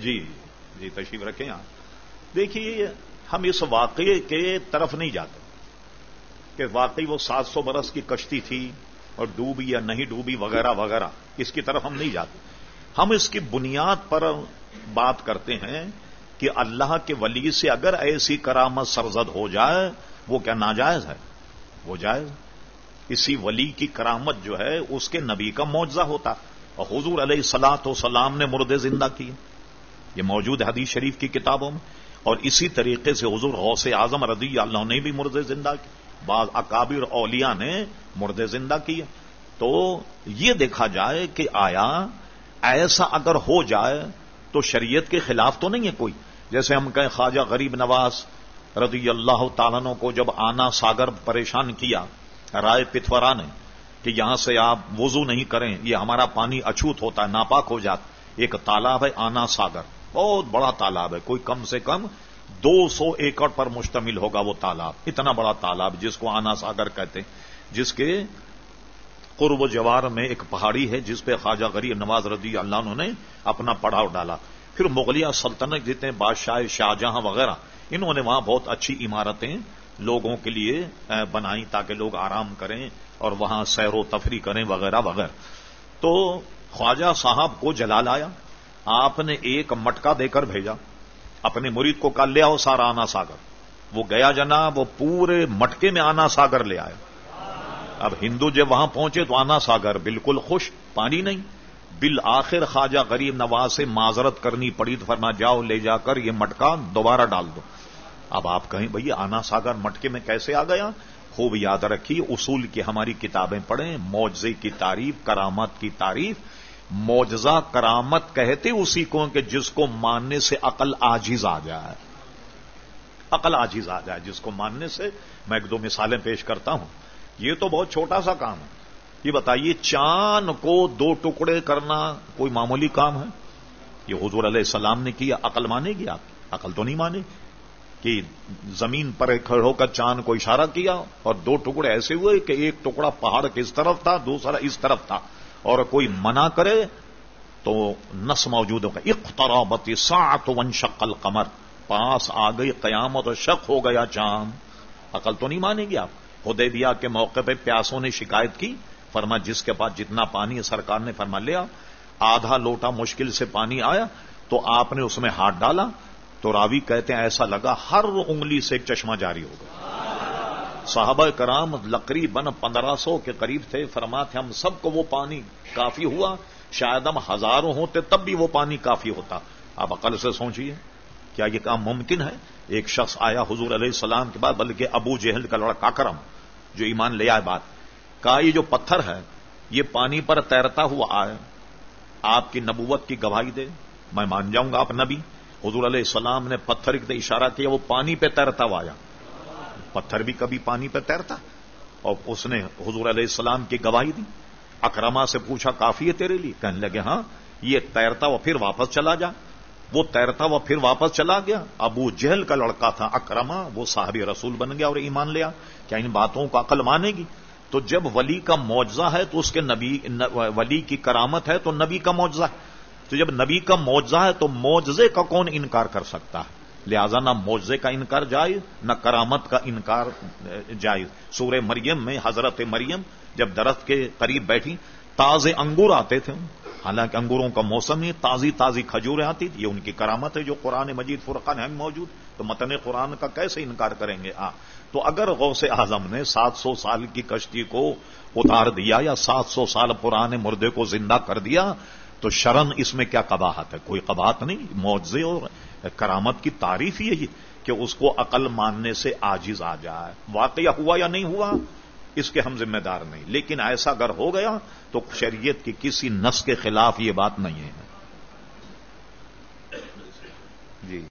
جی جی تشریف رکھیں آپ دیکھیے، ہم اس واقعے کے طرف نہیں جاتے۔ کہ واقعی وہ سات سو برس کی کشتی تھی اور ڈوبی یا نہیں ڈوبی وغیرہ وغیرہ۔ اس کی طرف ہم نہیں جاتے۔ ہم اس کی بنیاد پر بات کرتے ہیں کہ اللہ کے ولی سے اگر ایسی کرامت سرزد ہو جائے، وہ کیا ناجائز ہے؟ وہ جائز۔ اسی ولی کی کرامت جو ہے، اس کے نبی کا معاوضہ ہوتا۔ اور حضور علیہ سلاۃ و سلام نے مردے زندہ کیے۔ یہ موجود حدیث شریف کی کتابوں میں، اور اسی طریقے سے حضور غوث اعظم رضی اللہ نے بھی مردے زندہ کی بعض اکابر اولیاء نے مردے زندہ کیے تو یہ دیکھا جائے کہ آیا ایسا اگر ہو جائے تو شریعت کے خلاف تو نہیں ہے کوئی۔ جیسے ہم کہیں خواجہ غریب نواز رضی اللہ تعالیٰ کو جب آنا ساگر پریشان کیا، رائے پتورا نے کہ یہاں سے آپ وضو نہیں کریں، یہ ہمارا پانی اچھوت ہوتا ہے، ناپاک ہو جاتا ایک تالاب ہے آنا ساگر۔ بہت بڑا تالاب ہے، کوئی کم سے کم دو سو ایکڑ پر مشتمل ہوگا وہ تالاب، اتنا بڑا تالاب جس کو آنا ساگر کہتے ہیں، جس کے قرب و جوار میں ایک پہاڑی ہے جس پہ خواجہ غریب نواز رضی اللہ نے اپنا پڑاؤ ڈالا۔ پھر مغلیہ سلطنت جتنے بادشاہ شاہجہاں وغیرہ، انہوں نے وہاں بہت اچھی عمارتیں لوگوں کے لیے بنائی تاکہ لوگ آرام کریں اور وہاں سیر و تفریح کریں وغیرہ وغیرہ۔ تو خواجہ صاحب کو جلال آیا آپ نے ایک مٹکا دے کر بھیجا۔ اپنے مرید کو کل لے آؤ سارا آنا ساگر۔ وہ گیا جناب، وہ پورے مٹکے میں آنا ساگر لے آئے۔ اب ہندو جب وہاں پہنچے تو آنا ساگر، بالکل خوش، پانی نہیں۔ بالآخر خواجہ غریب نواز سے معذرت کرنی پڑی تو فرما جاؤ لے جا کر یہ مٹکا دوبارہ ڈال دو۔ اب آپ کہیں بھائی آنا ساگر مٹکے میں کیسے آ گیا؟ خوب یاد رکھی اصول کی ہماری کتابیں پڑھیں، معجزے کی تعریف، کرامت کی تعریف۔ معجزہ کرامت کہتے اسی کو کہ جس کو ماننے سے عقل آجیز آ جائے۔ عقل آجیز آ جائے جس کو ماننے سے۔ میں ایک دو مثالیں پیش کرتا ہوں۔ یہ تو بہت چھوٹا سا کام ہے۔ یہ بتائیے، چاند کو دو ٹکڑے کرنا کوئی معمولی کام ہے؟ یہ حضور علیہ السلام نے کیا، عقل مانے گی آپ؟ عقل تو نہیں مانے۔ کہ زمین پر کھڑے ہو کر چاند کو اشارہ کیا اور دو ٹکڑے ایسے ہوئے کہ ایک ٹکڑا پہاڑ کے اس طرف تھا، دوسرا اس طرف تھا۔ اور کوئی منع کرے تو نس موجود ہوگا۔ اخترابتی سات ون شکل کمر پاس آ گئی قیامت اور شک ہو گیا چاند عقل تو نہیں مانے گی آپ؟ خدیبیا کے موقع پہ پیاسوں نے شکایت کی۔ فرما، جس کے پاس جتنا پانی ہے، سرکار نے فرما لیا آدھا لوٹا مشکل سے پانی آیا تو آپ نے اس میں ہاتھ ڈالا۔ تو راوی کہتے ہیں، ایسا لگا ہر انگلی سے ایک چشمہ جاری ہوگا صحابہ کرام لکڑی بن پندرہ سو کے قریب تھے، فرماتے ہم سب کو وہ پانی کافی ہوا، شاید ہم ہزاروں ہوتے تب بھی وہ پانی کافی ہوتا۔ آپ عقل سے سوچیے کیا یہ کام ممکن ہے؟ ایک شخص آیا حضور علیہ السلام کے بعد، بلکہ ابو جہل کا لڑکا کرم، جو ایمان لے آئے بات۔ کا یہ جو پتھر ہے، یہ پانی پر تیرتا ہوا آئے، آپ کی نبوت کی گواہی دے۔ میں مان جاؤں گا آپ نبی۔ حضور علیہ السلام نے پتھر کی اشارہ کیا، وہ پانی پہ تیرتا ہوا آیا۔ پتھر بھی کبھی پانی پہ تیرتا اور اس نے حضور علیہ السلام کی گواہی دی اکرما سے پوچھا، کافی ہے تیرے لیے؟ کہنے لگے ہاں یہ تیرتا وہ پھر واپس چلا جا. وہ تیرتا وہ پھر واپس چلا گیا۔ ابو جہل کا لڑکا تھا اکرما وہ صاحب رسول بن گیا اور ایمان لیا کیا ان باتوں کو عقل مانے گی؟ تو جب ولی کا معجزہ ہے تو اس کے نبی ولی کی کرامت ہے تو نبی کا معجزہ ہے۔ تو جب نبی کا معجزہ ہے تو معجزے کا کون انکار کر سکتا ہے؟ لہذا نہ معجزے کا انکار جائز، نہ کرامت کا انکار جائز۔ سورہ مریم میں حضرت مریم جب درخت کے قریب بیٹھی، تازے انگور آتے تھے۔ حالانکہ انگوروں کا موسم ہی تازی تازی کھجوریں آتی تھی یہ ان کی کرامت ہے جو قرآن مجید فرقان ہے موجود۔ تو متن قرآن کا کیسے انکار کریں گے؟ آ تو اگر غوث اعظم نے سات سو سال کی کشتی کو اتار دیا یا سات سو سال پرانے مردے کو زندہ کر دیا تو شرن اس میں کیا قباہت ہے؟ کوئی قباہت نہیں، معجزے اور کرامت کی تعریف یہی کہ اس کو عقل ماننے سے آجز آ جائے۔ واقعہ ہوا یا نہیں ہوا، اس کے ہم ذمہ دار نہیں۔ لیکن ایسا اگر ہو گیا تو شریعت کی کسی نس کے خلاف یہ بات نہیں ہے۔